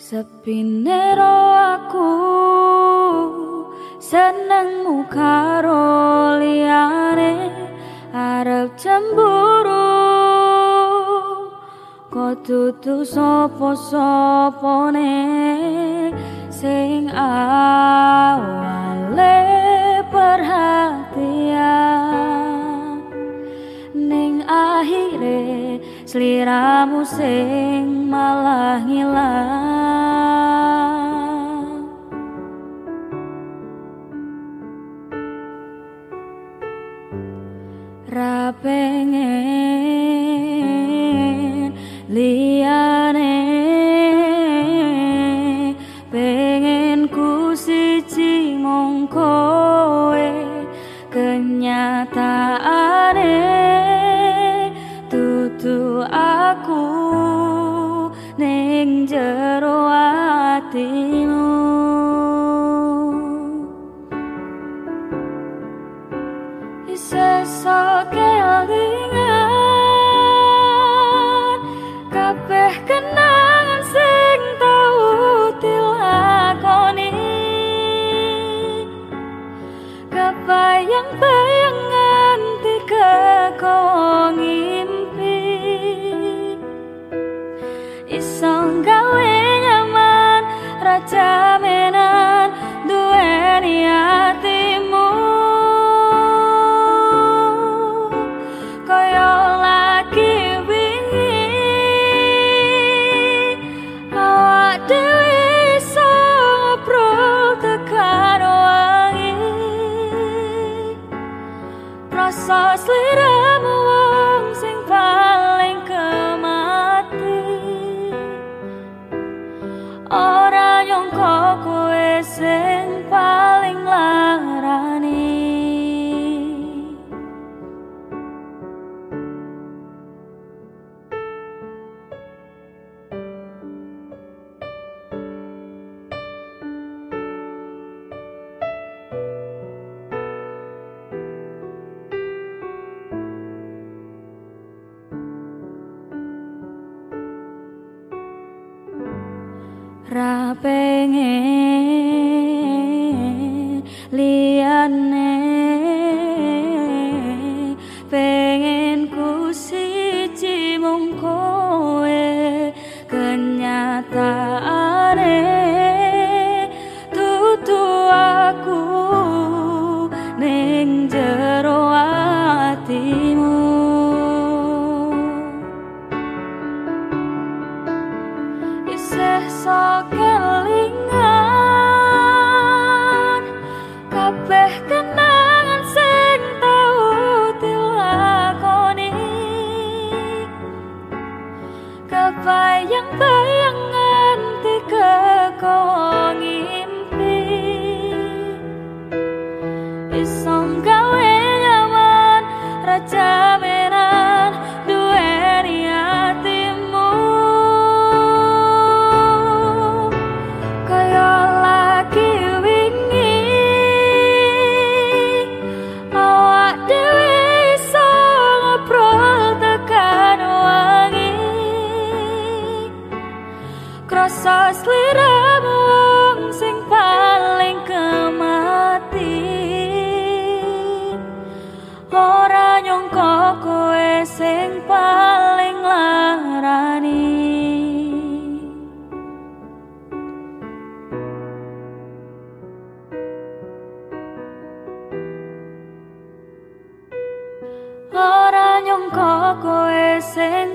Sepinero aku senengmu karo liyane arep cemburu. Kotutu sopo-sopone sing awale perhatian. Ning akhire sliramu sing malah ngilang ra pengen liyane pengen ku siji mong kowe kenyataane tutu aku ning jero atimu ra pengen liyane pengen ku siji mung kowe kenyataane kebayang-bayang nganti kekong ngimpi iso gawe nyaman raja krasa sliramu sing paling kemati. Ora nyangka kowe sing paling larani. Ora nyangka kowe sing